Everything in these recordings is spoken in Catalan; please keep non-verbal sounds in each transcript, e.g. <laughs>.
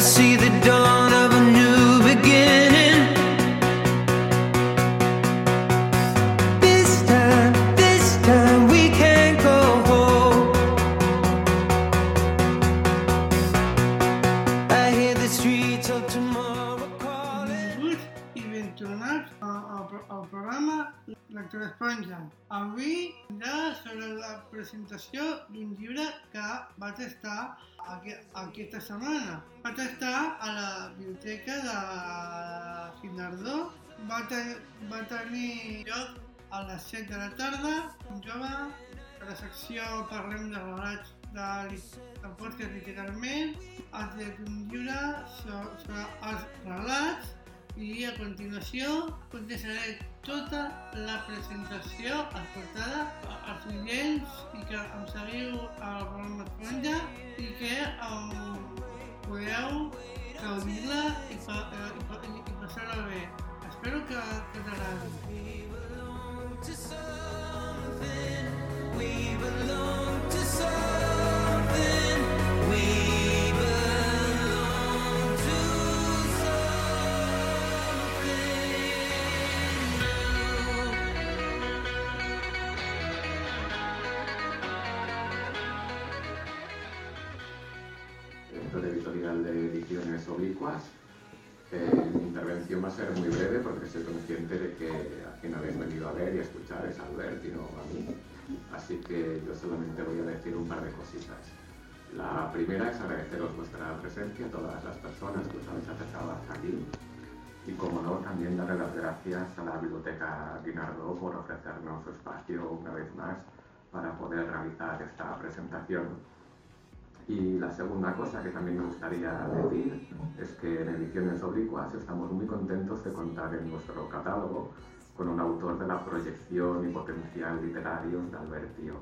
see the dawn Lectura Esponja. Avui ja sobre la presentació d'un llibre que vaig estar aqu aquesta setmana. Vaig estar a la biblioteca de Finardó. Va, ten va tenir lloc a les 7 de la tarda, un jove, a la secció parlem de relats de, del podcast literalment, ha tret un llibre so- sobre els relats i a continuació contestaré tota la presentació escoltada als oients i que em seguiu al programa Esponja i que um, podeu gaudir-la i, pa, eh, i, pa, i, i passar-la bé. Espero que, que t'agradi. We belong quien habéis venido a ver y a escuchar es Albert y no a mí. Así que yo solamente voy a decir un par de cositas. La primera es agradeceros vuestra presencia todas las personas que os habéis acercado hasta aquí. Y como no, también darle las gracias a la Biblioteca Guinardó por ofrecernos su espacio una vez más para poder realizar esta presentación. Y la segunda cosa que también me gustaría decir es que en Ediciones Oblicuas estamos muy contentos de contar en nuestro catálogo con un autor de la proyección y potencial literarios de Albert Tío.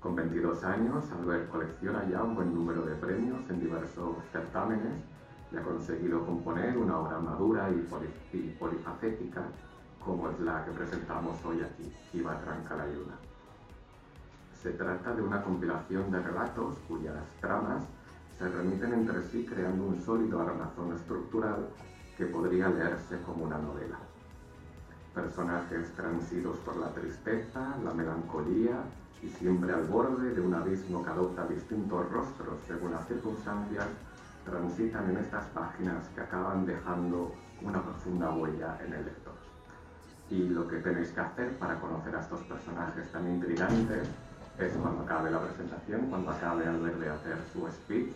Con 22 años, Albert colecciona ya un buen número de premios en diversos certámenes y ha conseguido componer una obra madura y, y polifacética como es la que presentamos hoy aquí, Kiva Tranca la Yuna. Se trata de una compilación de relatos cuyas tramas se remiten entre sí creando un sólido armazón estructural que podría leerse como una novela. Personajes transidos por la tristeza, la melancolía y siempre al borde de un abismo que adopta distintos rostros según las circunstancias, transitan en estas páginas que acaban dejando una profunda huella en el lector. Y lo que tenéis que hacer para conocer a estos personajes tan intrigantes es cuando acabe la presentación, cuando acabe Albert de hacer su speech,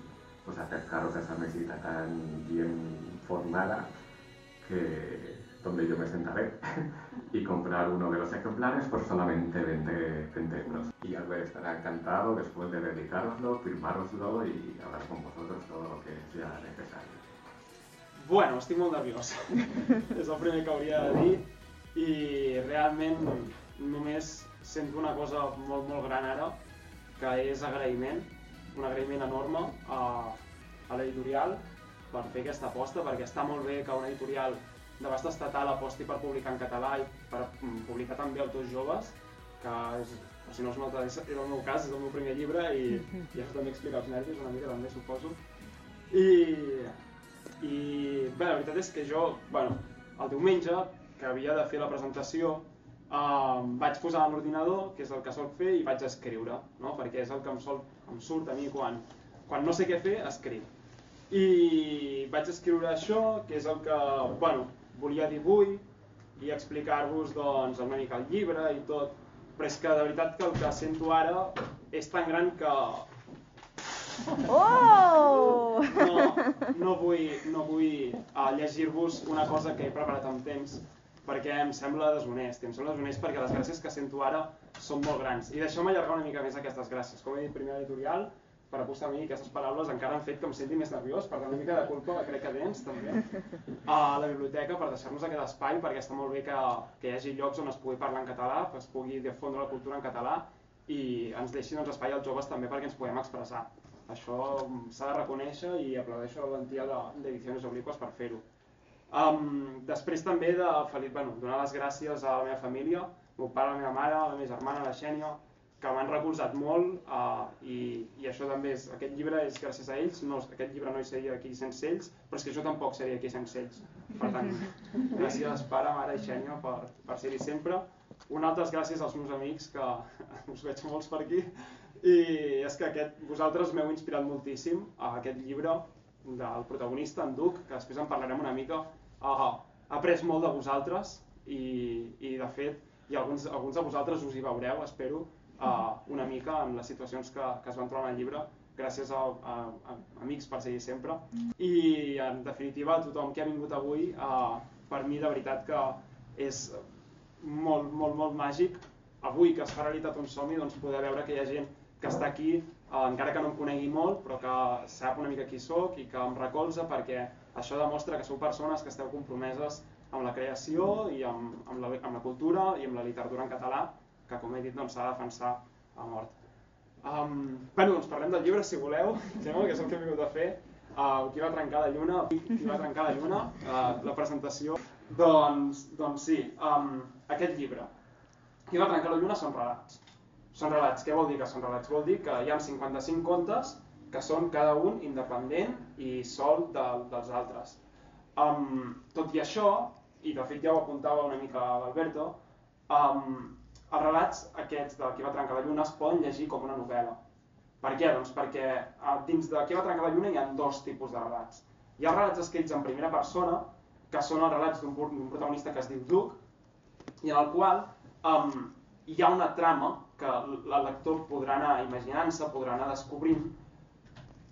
pues acercaros a esa mesita tan bien formada que, donde yo me sentaré <laughs> y comprar uno de los ejemplares por solamente 20, 20 euros. Y Albert estará encantado después de dedicaroslo, firmároslo y hablar con vosotros todo lo que sea necesario. Bueno, estic molt nerviós. és <laughs> el primer que hauria de dir i realment només sento una cosa molt, molt gran ara, que és agraïment, un agraïment enorme a, a l'editorial per fer aquesta aposta, perquè està molt bé que una editorial d'abast estatal aposti per publicar en català i per mm, publicar també autors joves, que és, si no es nota, és, el meu cas, és el meu primer llibre i, i això també explica els nervis una mica també, suposo. I, i bé, la veritat és que jo, bueno, el diumenge, que havia de fer la presentació, eh, vaig posar a l'ordinador, que és el que soc fer, i vaig escriure, no? perquè és el que em, sol, em surt a mi quan, quan no sé què fer, escric. I vaig escriure això, que és el que bueno, volia dir avui, i explicar-vos doncs, una mica el llibre i tot, però és que de veritat que el que sento ara és tan gran que Oh! no, no vull, no vull uh, llegir-vos una cosa que he preparat amb temps perquè em sembla deshonest. I em sembla deshonest perquè les gràcies que sento ara són molt grans. I deixeu-me allargar una mica més aquestes gràcies. Com he dit primer a l'editorial, per apostar a mi, aquestes paraules encara han fet que em senti més nerviós, per tant una mica de culpa crec que tens també. A la biblioteca per deixar-nos aquest espai, perquè està molt bé que, que hi hagi llocs on es pugui parlar en català, que es pugui difondre la cultura en català i ens deixi doncs, espai als joves també perquè ens puguem expressar. Això mm, s'ha de reconèixer i aplaudeixo la valentia de- d'Ediciones Obliques per fer-ho. Um, després també de Felip, bueno, donar les gràcies a la meva família, meu pare, la meva mare, la meva germana, la Xènia, que m'han recolzat molt uh, i, i això també és, aquest llibre és gràcies a ells, no, aquest llibre no hi seria aquí sense ells, però és que jo tampoc seria aquí sense ells. Per tant, <laughs> gràcies pare, mare i Xènia per, per ser-hi sempre. Un altre gràcies als meus amics, que <laughs> us veig molts per aquí, i és que aquest, vosaltres m'heu inspirat moltíssim a aquest llibre del protagonista, en Duc, que després en parlarem una mica. Uh, he après molt de vosaltres i, i de fet, i alguns, alguns de vosaltres us hi veureu, espero, uh, una mica en les situacions que, que es van trobar en el llibre, gràcies a, a, a amics per seguir sempre. I en definitiva, a tothom que ha vingut avui, uh, per mi de veritat que és molt, molt, molt màgic avui que es fa realitat un somni, doncs poder veure que hi ha gent que està aquí, uh, encara que no em conegui molt, però que sap una mica qui sóc i que em recolza perquè això demostra que sou persones que esteu compromeses amb la creació i amb, amb, la, amb la cultura i amb la literatura en català que com he dit s'ha doncs, de defensar a mort. Um, bueno, doncs parlem del llibre si voleu, <laughs> sembla que és el que he vingut a fer. Uh, qui va trencar la lluna, qui va trencar la lluna, uh, la presentació. Doncs, doncs sí, um, aquest llibre. Qui va trencar la lluna són relats. Són relats, què vol dir que són relats? Vol dir que hi ha 55 contes que són cada un independent i sol de, dels altres. Um, tot i això, i de fet ja ho apuntava una mica l'Alberto, um, els relats aquests de Qui va trencar la lluna es poden llegir com una novel·la. Per què? Doncs perquè dins de Qui va trencar la lluna hi ha dos tipus de relats. Hi ha relats escrits en primera persona, que són els relats d'un protagonista que es diu Duc, i en el qual um, hi ha una trama que el lector podrà anar imaginant-se, podrà anar descobrint,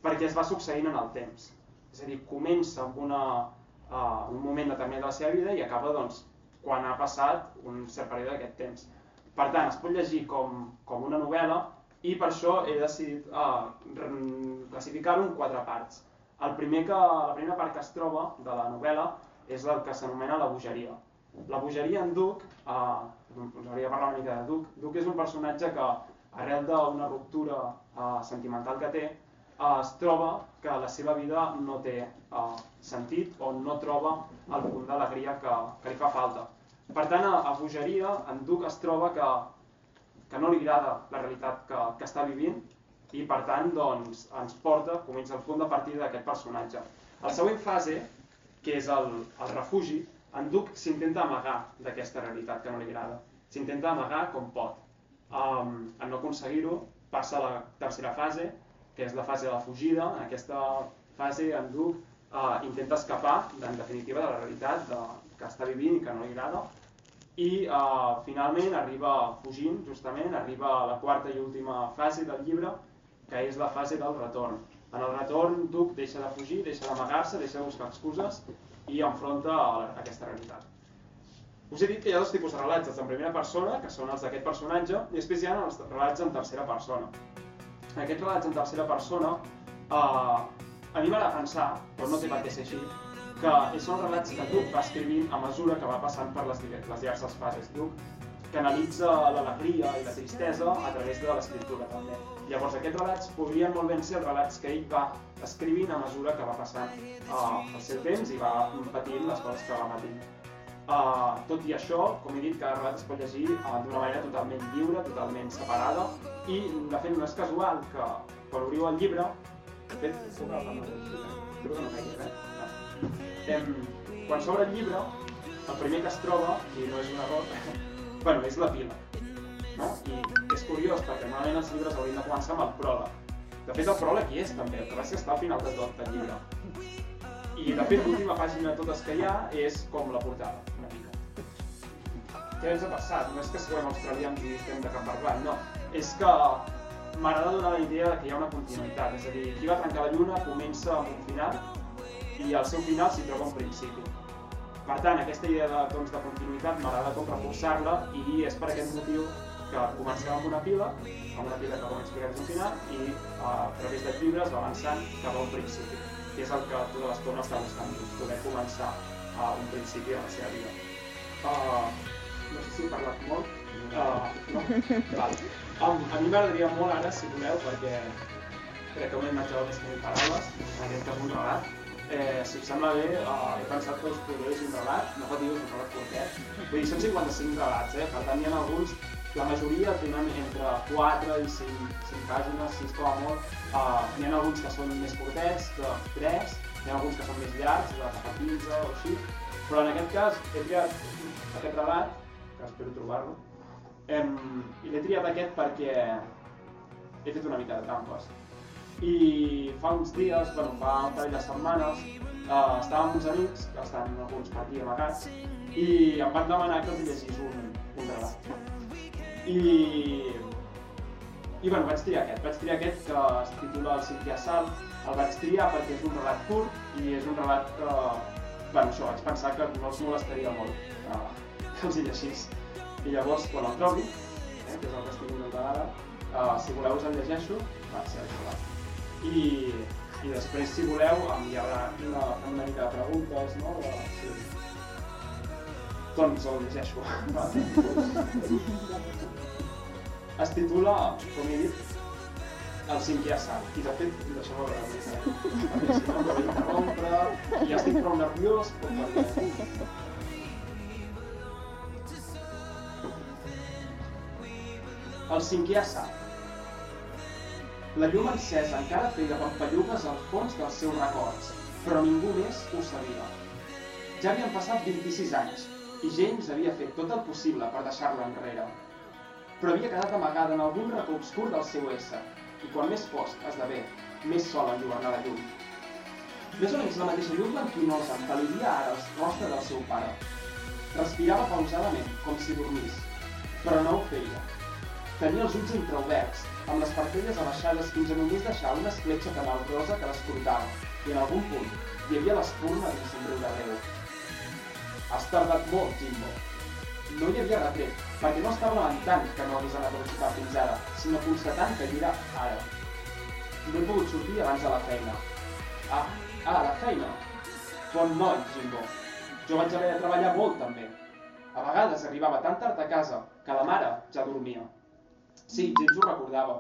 perquè es va succeint en el temps. És a dir, comença amb una, uh, un moment determinat de la seva vida i acaba doncs, quan ha passat un cert període d'aquest temps. Per tant, es pot llegir com, com una novel·la i per això he decidit uh, classificar-ho en quatre parts. El primer que, la primera part que es troba de la novel·la és el que s'anomena la bogeria. La bogeria en Duc, uh, us hauria de parlar una mica de Duc, Duc és un personatge que arrel d'una ruptura uh, sentimental que té, uh, es troba que la seva vida no té uh, sentit o no troba el punt d'alegria que, que li fa falta. Per tant, a, a Bogeria, en Duc es troba que, que no li agrada la realitat que, que està vivint i per tant doncs, ens porta, comença el punt de partida d'aquest personatge. La següent fase, que és el, el refugi, en Duc s'intenta amagar d'aquesta realitat que no li agrada. S'intenta amagar com pot. Um, en no aconseguir-ho, passa a la tercera fase, que és la fase de la fugida. En aquesta fase en Duc uh, intenta escapar, en definitiva, de la realitat de, que està vivint i que no li agrada, i uh, finalment arriba fugint, justament, arriba a la quarta i última fase del llibre, que és la fase del retorn. En el retorn, Duc deixa de fugir, deixa d'amagar-se, deixa de buscar excuses i enfronta a, aquesta realitat. Us he dit que hi ha dos tipus de relats, els en primera persona, que són els d'aquest personatge, i després hi ha els relats en tercera persona. Aquests relats en tercera persona eh, a mi m'agrada pensar, però no té per què ser així, que són relats que Duc va escrivint a mesura que va passant per les, les diverses fases. Duc que analitza l'alegria i la tristesa a través de l'escriptura també. Llavors aquests relats podrien molt ben ser els relats que ell va escrivint a mesura que va passant uh, el seu temps i va patint les coses que va patint. Uh, tot i això, com he dit, cada relat es pot llegir uh, d'una manera totalment lliure, totalment separada i de fet no és casual que quan obriu el llibre, de fet, Espero que no caigui, eh? Em, quan s'obre el llibre, el primer que es troba, i no és un error, <laughs> bueno, és la pila. No? I és curiós, perquè normalment els llibres haurien de començar amb el pròleg. De fet, el pròleg hi és també, el que va ser està al final de tot el llibre. I de fet, l'última pàgina de totes que hi ha és com la portada, una mica. Què ens ha passat? No és que siguem australians i estem de cap parlant, no. És que m'agrada donar la idea que hi ha una continuïtat, és a dir, qui va trencar la lluna comença amb un final i al seu final s'hi troba un principi. Per tant, aquesta idea de, doncs, de continuïtat m'agrada com reforçar-la i és per aquest motiu que comencem amb una pila, amb una pila que com explicaré un final, i uh, a través de llibres va avançant cap a un principi, que és el que tota l'estona està buscant, poder començar a un principi a la seva vida. Uh, no sé si he parlat molt. Uh, no? Val. Um, a mi m'agradaria molt ara, si voleu, perquè crec que una imatge més que paraules, en aquest cas un relat, eh, si us sembla bé, eh, he pensat que us produeix un relat, no patiu, és un relat curtet. Vull dir, són 55 relats, eh? per tant hi ha alguns la majoria tenen entre 4 i 5, 5 pàgines, 6 com a molt. Uh, N'hi ha alguns que són més curtets, de 3, n'hi ha alguns que són més llargs, de cap a 15 o així, però en aquest cas he triat aquest relat, que espero trobar-lo, em, i l'he triat aquest perquè he fet una mica de trampes. I fa uns dies, bueno, fa un parell de setmanes, estava amb uns amics, que estan alguns per aquí amagats, i em van demanar que els llegís un, un relat. I, i bueno, vaig triar aquest, vaig triar aquest que es titula El cinquè assalt, el vaig triar perquè és un relat curt i és un relat que, bueno, això, vaig pensar que no els molestaria molt uh, que els hi llegís. I llavors, quan el trobi, eh, que és el que estic intentant ara, uh, si voleu us el llegeixo, va ser el relat. I, i després, si voleu, em hi haurà una, una mica de preguntes, no? De, sí. Doncs el llegeixo. Es titula, com he dit, el cinquè assalt. I de fet, deixeu-me veure si no interrompre, ja estic prou nerviós, però. El cinquè assalt. La llum encesa encara feia pampallugues al fons dels seus records, però ningú més ho sabia. Ja havien passat 26 anys, i James havia fet tot el possible per deixar-la enrere. Però havia quedat amagada en algun racó obscur del seu ésser, i quan més fosc esdevé, més sol enlluernar la llum. Més o menys la mateixa llum blanquinosa empal·lidia ara el rostre del seu pare. Respirava pausadament, com si dormís, però no ho feia. Tenia els ulls entreoberts, amb les parpelles abaixades fins a només deixar una escletxa tenebrosa que l'escoltava, i en algun punt hi havia l'espurna d'un somriure breu. Has tardat molt, Jimbo. No hi havia retret, perquè no estava lamentant que no hagués anat a visitar fins ara, sinó constatant que hi era ara. No he pogut sortir abans de la feina. Ah, ah, la feina. Bon noi, Jimbo. Jo vaig haver de treballar molt, també. A vegades arribava tan tard a casa que la mare ja dormia. Sí, James ho recordava.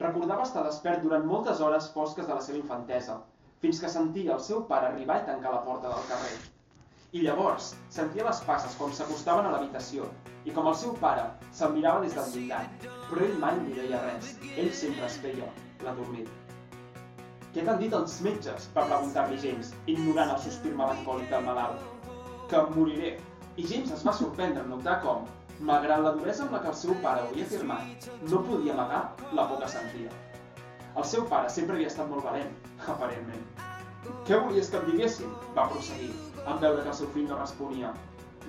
Recordava estar despert durant moltes hores fosques de la seva infantesa, fins que sentia el seu pare arribar i tancar la porta del carrer. I llavors sentia les passes com s'acostaven a l'habitació i com el seu pare se'l mirava des del llindar, però ell mai li deia res. Ell sempre es feia l'adormit. Què t'han dit els metges? va preguntar-li James, ignorant el sospir melancòlic del malalt. Que em moriré. I James es va sorprendre en notar com, malgrat la duresa amb la que el seu pare ho havia afirmat, no podia amagar la por que sentia. El seu pare sempre havia estat molt valent, aparentment. Què volies que em diguessin? va prosseguir, en veure que el seu fill no responia.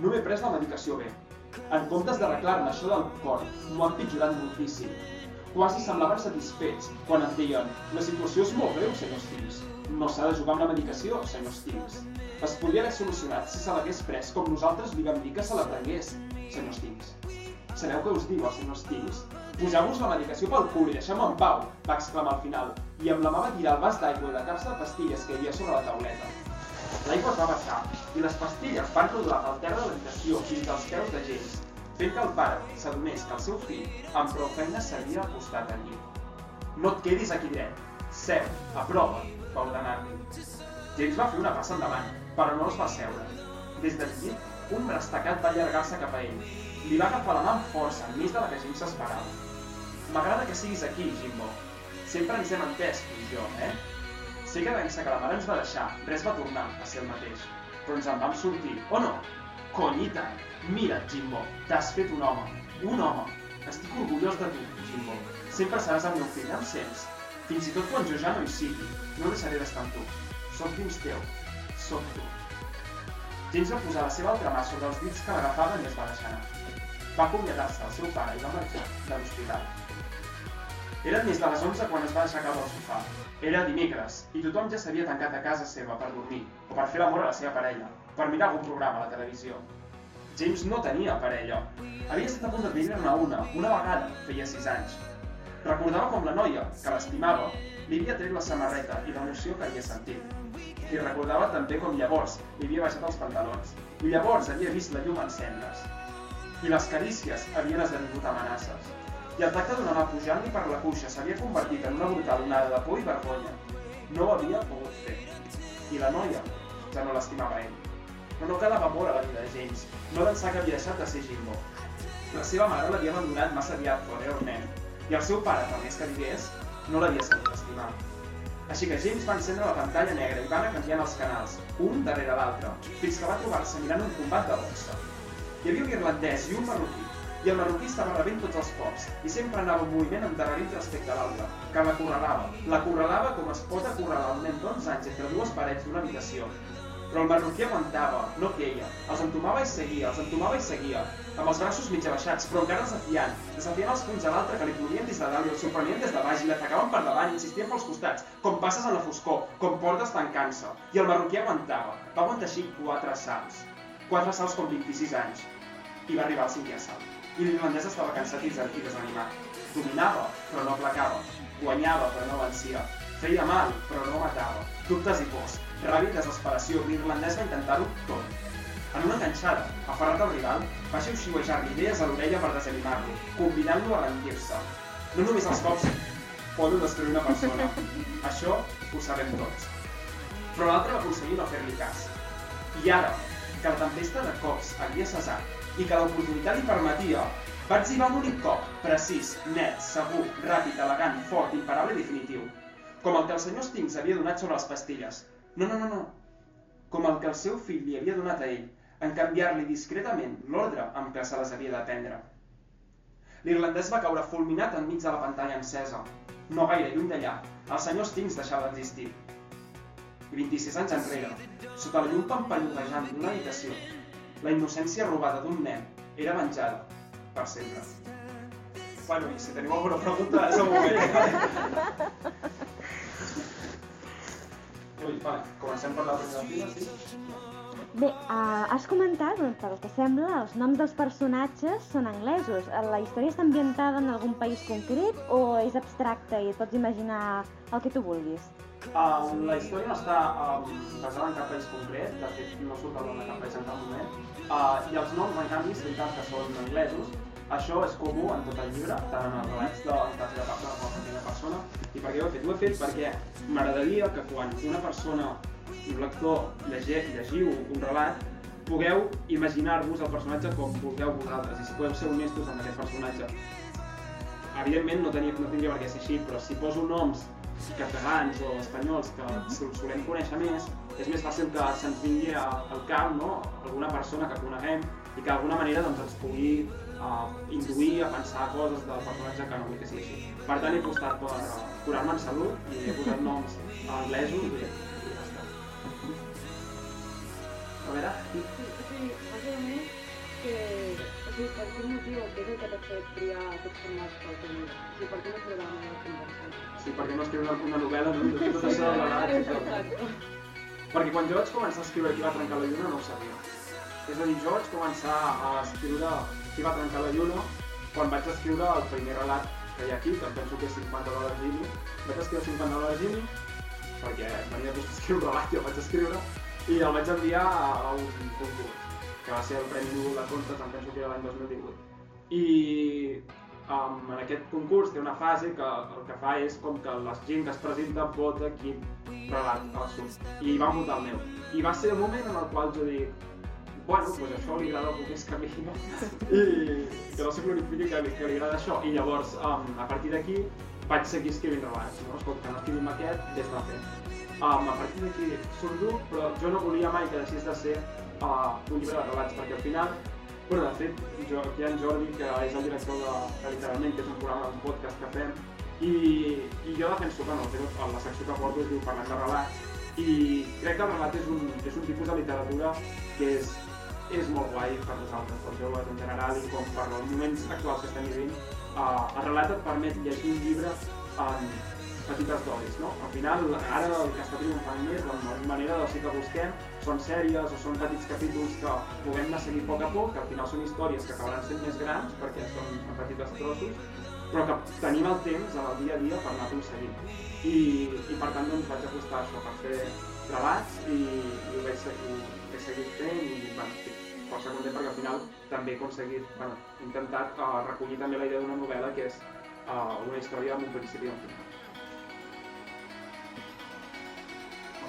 No m'he pres la medicació bé. En comptes d'arreglar-me això del cor, m'ho han pitjorat moltíssim. Quasi semblaven satisfets quan em deien la situació és molt greu, senyor Stils. No s'ha de jugar amb la medicació, senyor Stils. Es podria haver solucionat si se l'hagués pres com nosaltres li vam dir que se la prengués, senyor Stils. Sabeu què us diu el senyor Stils? Poseu-vos la medicació pel cul i deixeu-me en pau, va exclamar al final, i amb la mà va tirar el vas d'aigua i la capsa de pastilles que hi havia sobre la tauleta. L'aigua es va baixar i les pastilles van rodolar pel terra de l'habitació fins als peus de James, fent que el pare s'adonés que el seu fill amb prou feina s'havia acostat al llit. No et quedis aquí dret. Seu, a prova, va ordenar-li. James va fer una passa endavant, però no es va seure. Des del llit, un braç tacat va allargar-se cap a ell. Li va agafar la mà amb força, més de la que James s'esperava. M'agrada que siguis aquí, Jimbo. Sempre ens hem entès, i jo, eh? Sé que d'ençà que la mare ens va deixar, res va tornar a ser el mateix. Però ens en vam sortir, o no? Cony, i tant! Mira, Jimbo, t'has fet un home. Un home. Estic orgullós de tu, Jimbo. Sempre seràs el meu fill, em sents? Fins i tot quan jo ja no hi sigui, no deixaré d'estar amb tu. Soc dins teu. Soc tu. James va posar la seva altra mà sobre els dits que l'agafaven i es va deixar anar. Va acomiadar-se del seu pare i va marxar de l'hospital. Eren més de les 11 quan es va deixar caure al sofà. Era dimecres, i tothom ja s'havia tancat a casa seva per dormir, o per fer l'amor a la seva parella, per mirar algun programa a la televisió. James no tenia parella. Havia estat a punt de tenir-ne una, una vegada, feia 6 anys. Recordava com la noia, que l'estimava, li havia tret la samarreta i l'emoció que havia sentit. I recordava també com llavors li havia baixat els pantalons, i llavors havia vist la llum encendre's. I les carícies havien esdevingut amenaces i el tacte d'una mà pujant-li per la cuixa s'havia convertit en una brutal onada de por i vergonya. No ho havia pogut fer. I la noia ja no l'estimava ell. Però no quedava molt a la vida de James, no d'ençà que havia deixat de ser Jimbo. La seva mare l'havia abandonat massa aviat quan era un nen, i el seu pare, per més que digués, no l'havia sabut estimar. Així que James va encendre la pantalla negra i va anar canviant els canals, un darrere l'altre, fins que va trobar-se mirant un combat de boxa. Hi havia un irlandès i un marroquí, i el marroquí estava rebent tots els cops, i sempre anava en moviment endarrerit respecte a l'altre, que l'acorralava. L'acorralava com es pot acorralar un nen d'11 anys entre dues parets d'una habitació. Però el marroquí aguantava, no queia, els entomava i seguia, els entomava i seguia, amb els braços mig abaixats, però encara desafiant, desafiant els punys a l'altre que li plorien des de dalt i el sorprenien des de baix i l'atacaven per davant i insistien pels costats, com passes en la foscor, com portes tancant-se. I el marroquí aguantava, va aguantar així quatre salts. Quatre salts com 26 anys. I va arribar al cinquè assalt. I l'irlandès estava cansat i desanimat. Dominava, però no aplacava. Guanyava, però no vencia. Feia mal, però no matava. Dubtes i pors, ràbia i desesperació. L'irlandès va intentar-ho tot. En una enganxada, aferrat al rival, va xiuxiuejar-li idees a l'orella per desanimar-lo, convidant-lo a rendir-se. No només els cops poden destruir una persona. Això ho sabem tots. Però l'altre va aconseguir no fer-li cas. I ara, que la tempesta de cops havia cessat i que l'oportunitat li permetia, va etzibar un únic cop, precís, net, segur, ràpid, elegant, fort, imparable i definitiu. Com el que el senyor Stings havia donat sobre les pastilles. No, no, no, no. Com el que el seu fill li havia donat a ell, en canviar-li discretament l'ordre amb què se les havia de prendre. L'irlandès va caure fulminat enmig de la pantalla encesa. No gaire lluny d'allà, el senyor Stings deixava d'existir. I 26 anys enrere, sota la llum pampallotejant d'una habitació, la innocència robada d'un nen era venjada per sempre. Bueno, i si teniu alguna pregunta, és el moment. <laughs> Ui, va, comencem per la primera fila, sí? Bé, uh, has comentat, doncs, pel que sembla, els noms dels personatges són anglesos. La història està ambientada en algun país concret o és abstracta i et pots imaginar el que tu vulguis? Uh, la història no està um, basada en cap país concret, de fet no surt el nom de cap país en cap moment, uh, i els noms, en canvi, veritat que són anglesos, això és comú en tot el llibre, tant en els relats de la tercera persona com en la primera persona, i per què ho he fet? Ho he fet perquè m'agradaria que quan una persona, un lector, llege, llegiu un relat, pugueu imaginar-vos el personatge com vulgueu vosaltres, i si podeu ser honestos amb aquest personatge. Evidentment no, tenia, no tindria per què ser així, però si poso noms catalans o espanyols que sol- solem conèixer més, és més fàcil que se'ns vingui al cap no? alguna persona que coneguem i que d'alguna manera doncs, ens pugui uh, induir a pensar coses del personatge que no vull que sigui així. Per tant, he apostat per uh, curar-me en salut i he posat noms anglesos i, i ja està. A veure, Sí, sí, bàsicament que... O sigui, per quin motiu, què és el que t'ha fet triar aquests formats pel teu llibre? O sigui, per què no programa de conversa? sí, perquè no escriure una, una novel·la no? tot això de la Exacte. Perquè quan jo vaig començar a escriure Qui va trencar la lluna no ho sabia. És a dir, jo vaig començar a escriure Qui va trencar la lluna quan vaig escriure el primer relat que hi ha aquí, que penso que és 50 dòlars Gini. Vaig escriure 50 dòlars Gini perquè venia de escriure un relat el vaig escriure i el vaig enviar a, a un concurs que va ser el Premi Nobel de Contes, em penso que era l'any 2018. I um, en aquest concurs té una fase que el que fa és com que la gent que es presenta vota quin relat surt. I van votar el meu. I va ser el moment en el qual jo dic bueno, doncs això li agrada algú més que a mi, no? I que no sé glorifiqui que, que li agrada això. I llavors, um, a partir d'aquí, vaig seguir escrivint relats, no? Escolta, que no escrivim aquest, vés a fer. Um, a partir d'aquí surt dur, però jo no volia mai que deixés de ser uh, un llibre de relats, perquè al final, bueno, de fet, jo, aquí hi ha en Jordi, que és el director de, de Literalment, que és un programa, un podcast que fem, i, i jo defenso, bueno, de fet, la secció que porto es diu Parlant de relats, i crec que el relat és un, és un tipus de literatura que és, és molt guai per nosaltres, pels joves en general, i com per els moments actuals que estem vivint, uh, el relat et permet llegir un llibre en petites dosis, no? Al final, ara el que està triomfant més, la manera de sí que busquem, són sèries o són petits capítols que puguem anar seguint a poc a poc, que al final són històries que acabaran sent més grans perquè són en petits trossos, però que tenim el temps en el dia a dia per anar aconseguint. I, i per tant doncs, vaig apostar això, per fer relats i, i ho, vaig, seguir, he seguit fent i bueno, força content perquè al final també he aconseguit, bueno, he intentat uh, recollir també la idea d'una novel·la que és uh, una història amb un principi i un final.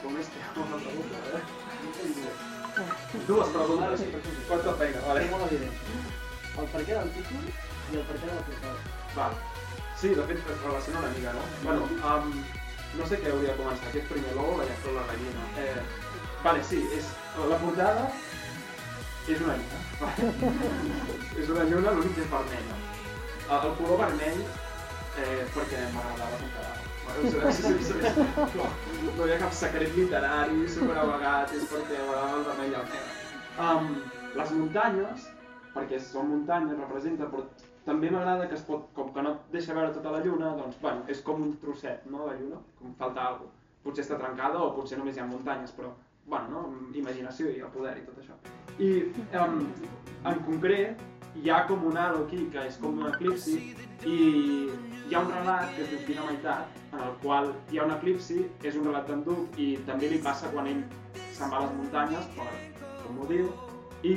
Com és que una pregunta, eh? Dues preguntes, quanta feina, vale. el per què del títol i el per què de la portada. Val. Sí, de fet es relaciona una mica, no? Bueno, um, no sé què hauria de començar, aquest primer logo, la llacta o la gallina. Eh, vale, sí, és, la portada és una lluna. <laughs> És una lluna, l'únic que és vermella. El, color vermell, eh, perquè m'agradava com quedava. No, no, hi ha cap secret literari superavagat, és perquè m'agradava el vermell el negre. Um, les muntanyes, perquè són muntanyes, representa, però també m'agrada que es pot, com que no et deixa veure tota la lluna, doncs, bueno, és com un trosset, no?, de lluna, com falta alguna cosa. Potser està trencada o potser només hi ha muntanyes, però, bueno, no?, imaginació i el poder i tot això. I, um, en concret, hi ha com un halo aquí, que és com un eclipsi, i hi ha un relat que es diu Fina Meitat, en el qual hi ha un eclipsi, és un relat d'en Duc, i també li passa quan ell se'n va a les muntanyes, per, com ho diu, i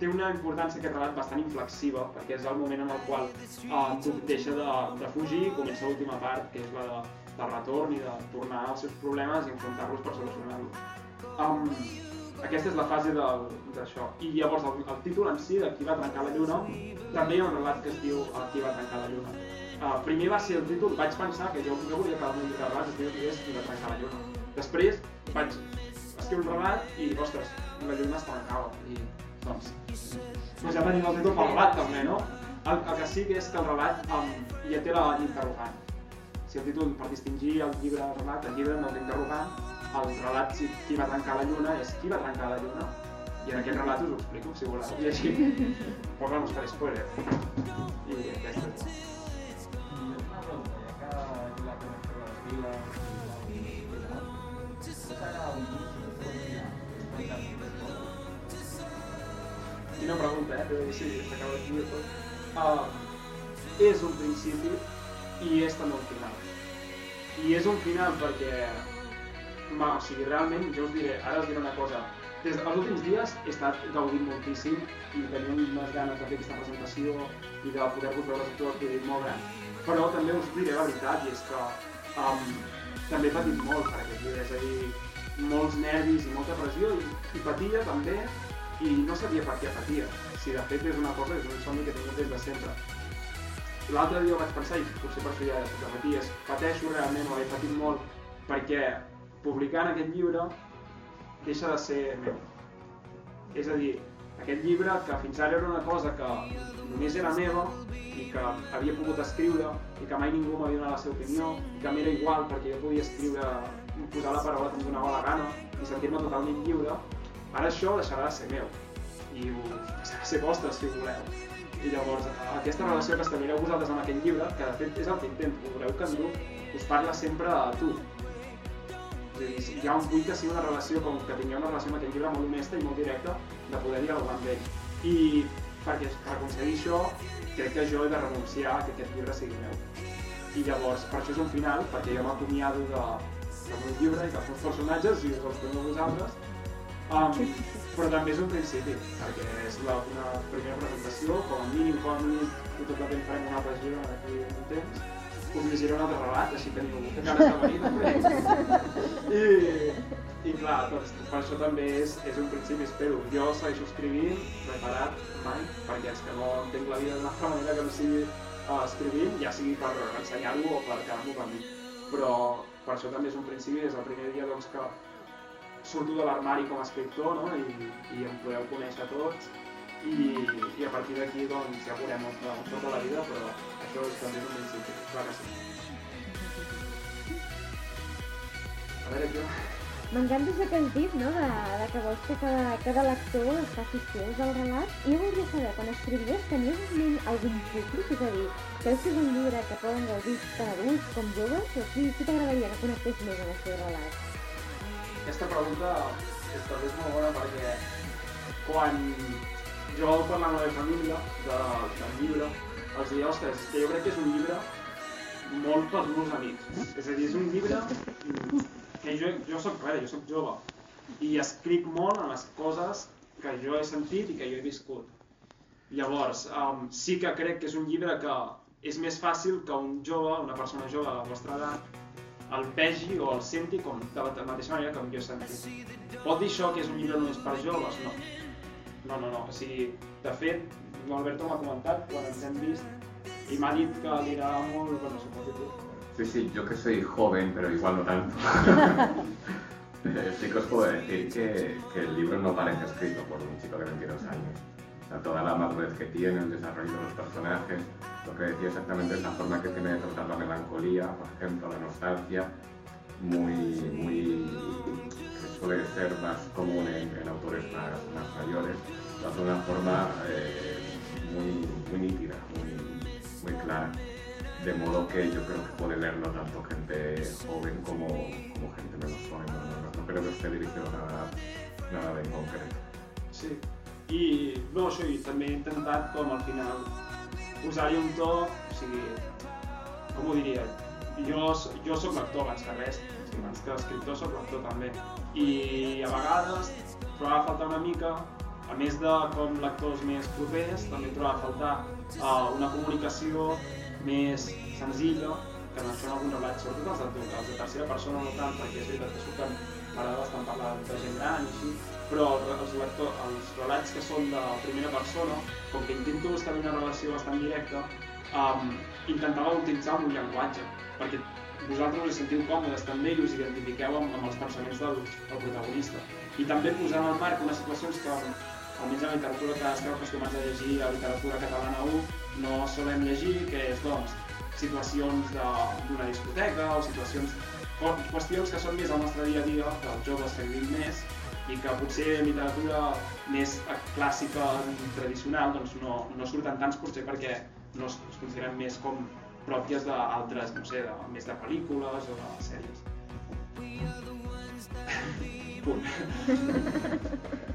té una importància aquest relat bastant inflexiva, perquè és el moment en el qual uh, Duc deixa de, de fugir i comença l'última part, que és la de, de retorn i de tornar als seus problemes i enfrontar-los per solucionar-los. Um, aquesta és la fase del- d'això. I llavors el, el títol en si, de qui va trencar la lluna, també hi ha un relat que es diu uh, Qui va trencar la lluna. Uh, primer va ser el títol, vaig pensar que jo, jo volia que el de relats es diu Qui va trencar la lluna. Després vaig escriure un relat i, ostres, la lluna es trencava. I, doncs, doncs ja tenim el títol pel relat també, no? El, el que sí que és que el relat um, ja té la interrogant. Si el títol, per distingir el llibre de relat, el llibre no té interrogant, el relat si, qui va trencar la lluna és qui va trencar la lluna. I en aquest relat us ho explico, si voleu. I així, però no us faré spoiler. I aquesta és la. Una pregunta, ja que aquí la connexió de les viles i la Quina pregunta, eh? Però sí, s'acaba de dir tot. Uh, és un principi i és també un final. I és un final perquè, ma, o sigui, realment, jo us diré, ara us diré una cosa. Des dels últims dies he estat gaudint moltíssim i tenia unes ganes de fer aquesta presentació i de poder-vos veure a tots i molt gran. Però també us diré la veritat i és que um, també he patit molt per aquest llibre, és a dir, molts nervis i molta pressió i, i patia també i no sabia per què patia. Si de fet és una cosa, és un somni que tingut des de sempre. L'altre dia vaig pensar, i potser per això ja de paties, pateixo realment o he patit molt perquè publicant aquest llibre deixa de ser meu. És a dir, aquest llibre que fins ara era una cosa que només era meva i que havia pogut escriure i que mai ningú m'havia donat la seva opinió i que m'era igual perquè jo podia escriure, posar la paraula que em donava la gana i sentir-me totalment lliure, ara això deixarà de ser meu i ho deixarà de ser vostre si voleu. I llavors, aquesta relació que establireu vosaltres amb aquest llibre, que de fet és el que intento, veureu que en Duc us parla sempre a tu. Dir, hi ha un vull que sigui una relació, com que tingueu una relació amb aquest llibre molt honesta i molt directa, de poder dialogar amb ell. I perquè per aconseguir això, crec que jo he de renunciar a que aquest llibre sigui meu. I llavors, per això és un final, perquè jo m'acomiado de, del meu llibre i dels meus personatges i us els dono a vosaltres, um, però també és un principi, perquè és la, una primera presentació, com a mínim, com a mínim, depèn farem una altra gira d'aquí un temps, us llegiré un altre relat, així teniu ganes de venir també. I, i clar, doncs, per això també és, és un principi, espero. Jo segueixo escrivint, preparat mai, perquè és que no entenc la vida d'una altra manera que no sigui uh, escrivint, ja sigui per ensenyar-ho o per quedar-m'ho per mi. Però per això també és un principi, des del primer dia doncs, que surto de l'armari com a escriptor no? I, i em podeu conèixer tots i, i a partir d'aquí doncs, ja veurem tota, tota la vida, però això és també un principi, clar que sí. A veure, jo... M'encanta has dit, no?, de, de que vols que cada, cada lector es faci seus del relat. I jo voldria saber, quan escrivies, tenies en ment algun públic? És a dir, creus que és un llibre que poden gaudir tant adults com joves? O sí t'agradaria que connectés més amb el seu relat? Aquesta pregunta és també és molt bona perquè quan jo parlo amb la meva família de, del llibre, els dic, ostres, que jo crec que és un llibre molt pels meus amics. És a dir, és un llibre que jo, jo soc res, jo soc jove i escric molt en les coses que jo he sentit i que jo he viscut. Llavors, um, sí que crec que és un llibre que és més fàcil que un jove, una persona jove de la vostra edat, el vegi o el senti com de la mateixa manera que jo he sentit. Pot dir això que és un llibre només per joves? No. No, no, no. O sigui, de fet, l'Alberto m'ha comentat quan ens hem vist i m'ha dit que li molt, bueno, suposo que tu. Sí, sí, yo que soy joven, pero igual no tanto. <laughs> Sí que os puedo decir que, que el libro no parece escrito por un chico de 22 años. O sea, toda la madurez que tiene, el desarrollo de los personajes, lo que decía exactamente es la forma que tiene de tratar la melancolía, por ejemplo, la nostalgia, muy, muy, suele ser más común en, autores más, mayores, lo de una forma eh, muy, muy nítida, muy, muy clara. De modo que yo creo que puede leerlo tanto gente joven como, como gente menos joven. No, creo que esté dirigido nada, nada en concreto. Sí. I, no, això, i també he intentat, com al final, posar-hi un to, o sigui, com ho diria, jo, jo sóc abans que escriptor sóc lector també, i a vegades trobava a faltar una mica, a més de com lectors més propers, també trobava a faltar uh, una comunicació més senzilla, que això en alguns relats, sobretot els de, els de tercera persona no tant, perquè és veritat que surten a vegades estan parlant de gent gran i així, però els, lector, els relats que són de primera persona, com que intento establir una relació bastant directa, um, intentava utilitzar un llenguatge, perquè vosaltres us sentiu còmodes també i us identifiqueu amb, amb els pensaments del, del protagonista. I també posar en el marc unes situacions que, almenys a la literatura que esteu acostumats a llegir a literatura catalana 1, no solem llegir, que és, doncs, situacions d'una discoteca o situacions, qüestions que són més al nostre dia a dia, dels joves que vivim més, i que potser en literatura més clàssica, tradicional, doncs no, no surten tants potser perquè no es, es consideren més com pròpies d'altres, no sé, de, més de pel·lícules o de sèries. Punt. <laughs>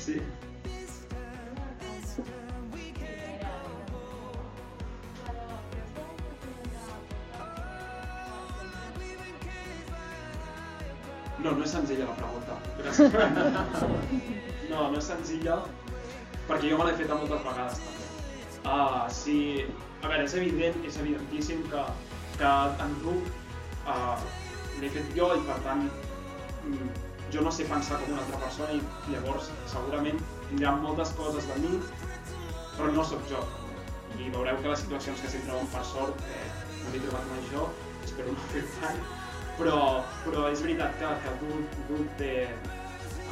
Sí. No, no és senzilla la pregunta. Gràcies. <laughs> No, no és senzilla perquè jo me l'he fet moltes vegades també. Uh, si... A veure, és evident, és evidentíssim que, que en tu uh, l'he fet jo i per tant mm, jo no sé pensar com una altra persona i llavors segurament tindrà moltes coses de mi però no sóc jo. I veureu que les situacions que s'hi troben per sort eh, no m'he trobat mai jo, espero no fer <laughs> mai, però, però és veritat que, que tu, tu té,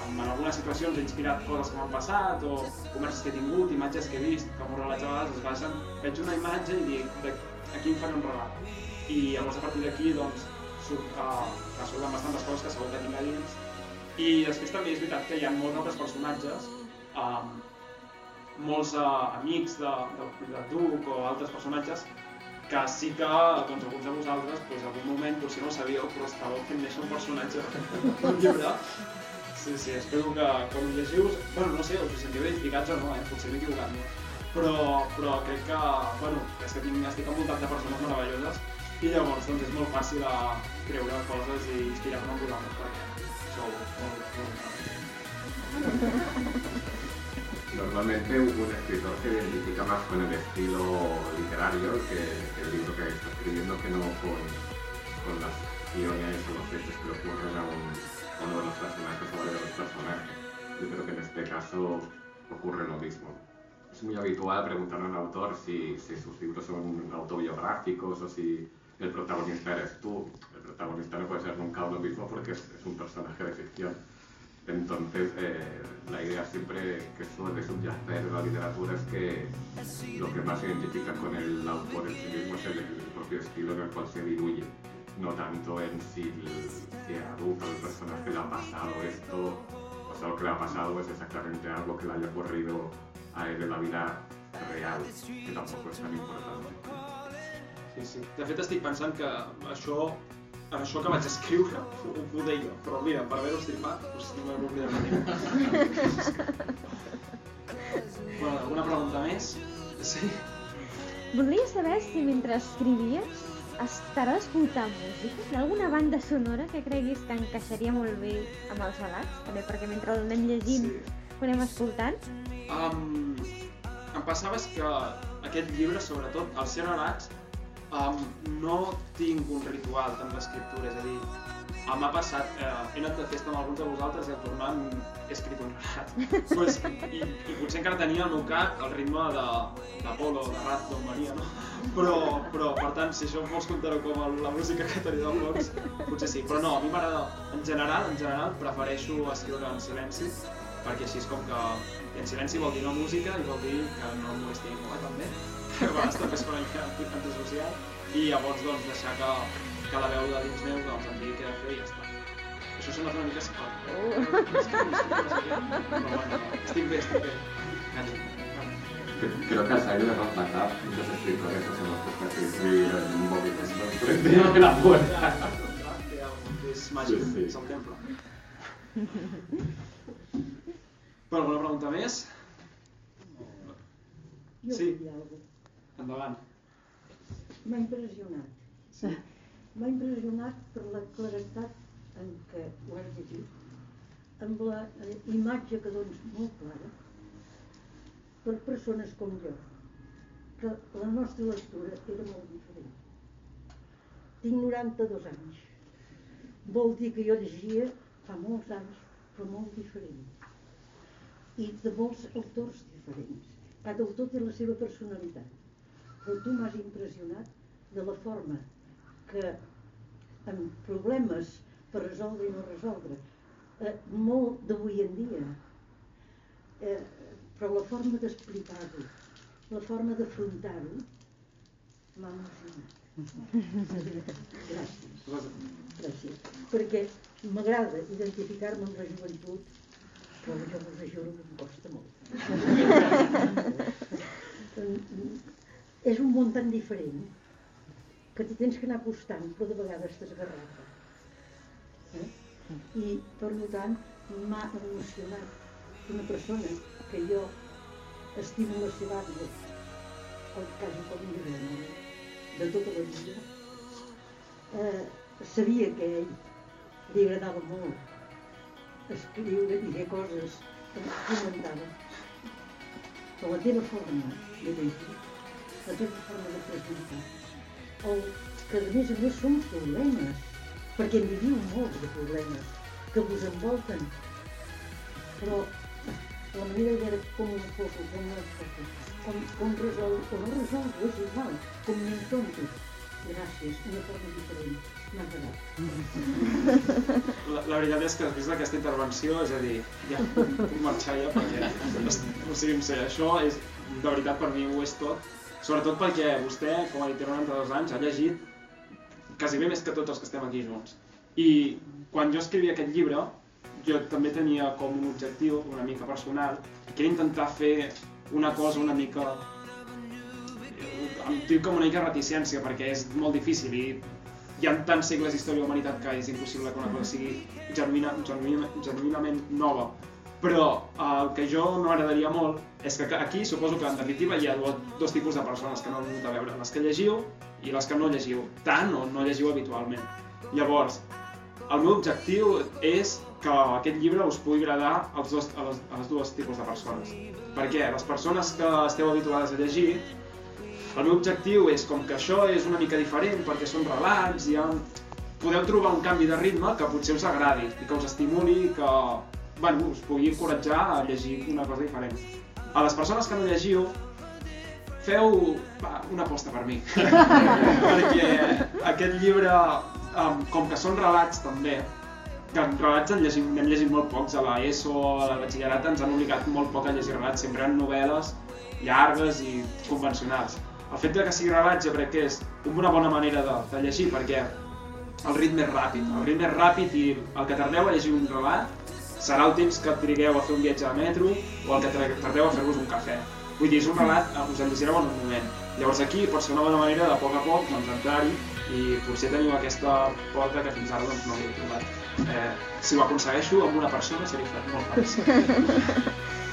en algunes situacions he inspirat coses que m'han passat o converses que he tingut, imatges que he vist, que molts relats a vegades es basen, veig una imatge i dic, de, aquí em faré un relat. I llavors a partir d'aquí doncs, surt, uh, que surten bastantes coses que segur que tinc a dins. I després també és veritat que hi ha molts altres personatges, um, molts uh, amics de, de, de Duc o altres personatges que sí que doncs, alguns de vosaltres doncs, en algun moment, potser no ho sabíeu, però estàveu fent néixer un personatge d'un llibre. Sí, sí, espero que quan ho llegiu, bueno, no sé, us hi sentiu identificats o no, eh? potser m'he equivocat molt. Però, però crec que, bueno, és que tinc, estic envoltat de persones meravelloses i llavors doncs, és molt fàcil a creure coses i inspirar-me en vosaltres perquè sou molt, molt, Normalmente un escritor se identifica más con el estilo literario que, que el libro que está escribiendo que no con, con las acciones o los hechos que ocurren a, un, uno de los personajes o varios personajes. Yo creo que en este caso ocurre lo mismo. Es muy habitual preguntar a un autor si, si sus libros son autobiográficos o si el protagonista eres tú. El protagonista no puede ser nunca uno mismo porque es, es un personaje de ficción. Entonces, eh, la idea siempre que suele subyacer en la literatura es que lo que más se identifica con el autor en sí mismo es el, el propio estilo en el cual se diluye, no tanto en si, el- si a Duca, el personaje, le ha pasado esto, o sea, lo que le ha pasado es exactamente algo que le haya ocurrido a él en la vida real, que tampoco es tan importante. Sí, sí. De fet, estic pensant que això, això que vaig escriure ho, ho deia, però mira, per haver-ho estimat, no m'he oblidat de dir. bueno, alguna pregunta més? Sí? Voldria saber si mentre escrivies estaràs escoltant música? Hi ha alguna banda sonora que creguis que encaixaria molt bé amb els relats? També perquè mentre el anem llegint Sí. ho anem escoltant? Um, em passava que aquest llibre, sobretot, els ser relats, um, no tinc un ritual tant d'escriptura, és a dir, M'ha passat, eh, he anat de festa amb alguns de vosaltres i al tornar he escrit un relat. pues, i, I potser encara tenia al meu cap el ritme de, de polo, de rap, d'on venia, no? Però, però, per tant, si això vols comptar-ho com el- la música que tenia del fons, potser sí. Però no, a mi m'agrada, en general, en general, prefereixo escriure en silenci, perquè així és com que... En silenci vol dir no música i vol dir que no molesti ningú, eh, també. <laughs> Que a vegades també fa una mica antisocial. I llavors, doncs, deixar que, que la veu de dins meu doncs, em digui què he de fer i ja està. Això sona una mica. Uh. Que sé què. Però bueno, estic bé, estic bé. Calla. Creo que al salir de Rock Backup, muchos escritores nos hemos puesto a escribir en un movimiento frente a la puerta. És màgic, Sí, sí. és el temple. Però alguna pregunta més? Jo Sí. Endavant. M'ha impressionat. Sí. M'ha impressionat per la claretat en què ho has llegit, amb la eh, imatge que dones molt clara, per persones com jo, que la nostra lectura era molt diferent. Tinc 92 anys. Vol dir que jo llegia fa molts anys, però molt diferent. I de molts autors diferents. Cada autor té la seva personalitat però tu m'has impressionat de la forma que amb problemes per resoldre i no resoldre, eh, molt d'avui en dia, eh, però la forma d'explicar-ho, la forma d'afrontar-ho, m'ha emocionat. Gràcies. Gràcies. Perquè m'agrada identificar-me amb la joventut, però jo us ajuro que em costa molt. <laughs> és un món tan diferent que t'hi tens que anar acostant, però de vegades t'esgarrapa. Eh? I, per tant, m'ha emocionat una persona que jo estimo la seva àvia, el quasi com una germana, de tota la vida. Eh, sabia que ell li agradava molt escriure i fer coses que comentava. Però la teva forma de llegir la teva forma de presentar. El que a més a més són problemes, perquè n'hi viu molts de problemes que vos envolten. Però la manera de com ho enfoco, com no enfoco, com, com resol o no resolgo, és igual, com m'enfronto. Gràcies, una forma diferent. La, la veritat és que després d'aquesta intervenció, és a dir, ja puc marxar ja perquè, o sigui, això és, de veritat per mi ho és tot, sobretot perquè vostè, com a dit, té 92 anys, ha llegit quasi bé més que tots els que estem aquí junts. I quan jo escrivia aquest llibre, jo també tenia com un objectiu una mica personal, que era intentar fer una cosa una mica em tinc com una mica reticència perquè és molt difícil i hi ha tants segles d'història de humanitat que és impossible que una cosa sigui genuïna, genuïna, genuïnament nova. Però eh, el que jo m'agradaria molt és que aquí suposo que en definitiva hi ha dos, dos tipus de persones que no han vingut a veure, les que llegiu i les que no llegiu tant o no llegiu habitualment. Llavors, el meu objectiu és que aquest llibre us pugui agradar als dos, a, les, a les dues tipus de persones. Perquè les persones que esteu habituades a llegir el meu objectiu és, com que això és una mica diferent, perquè són relats, i ha... podeu trobar un canvi de ritme que potser us agradi i que us estimuli, que bueno, us pugui encoratjar a llegir una cosa diferent. A les persones que no llegiu, feu va, una aposta per mi. <laughs> perquè aquest llibre, um, com que són relats també, que en relats en llegim, n'hem llegit molt pocs, a l'ESO, a la batxillerat ens han obligat molt poc a llegir relats, sempre eren novel·les llargues i convencionals. El fet de que sigui relat jo crec que és una bona manera de, de llegir perquè el ritme és ràpid, el ritme és ràpid i el que tardeu a llegir un relat serà el temps que trigueu a fer un viatge de metro o el que tardeu a fer-vos un cafè. Vull dir, és un relat, eh, us el llegireu en un moment. Llavors aquí pot ser una bona manera de a poc a poc doncs, entrar-hi i potser teniu aquesta porta que fins ara doncs, no l'he trobat. Eh, si ho aconsegueixo amb una persona seria molt fàcil. <laughs>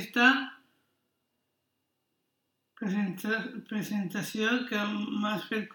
aquesta presenta, presentació que m'has fet.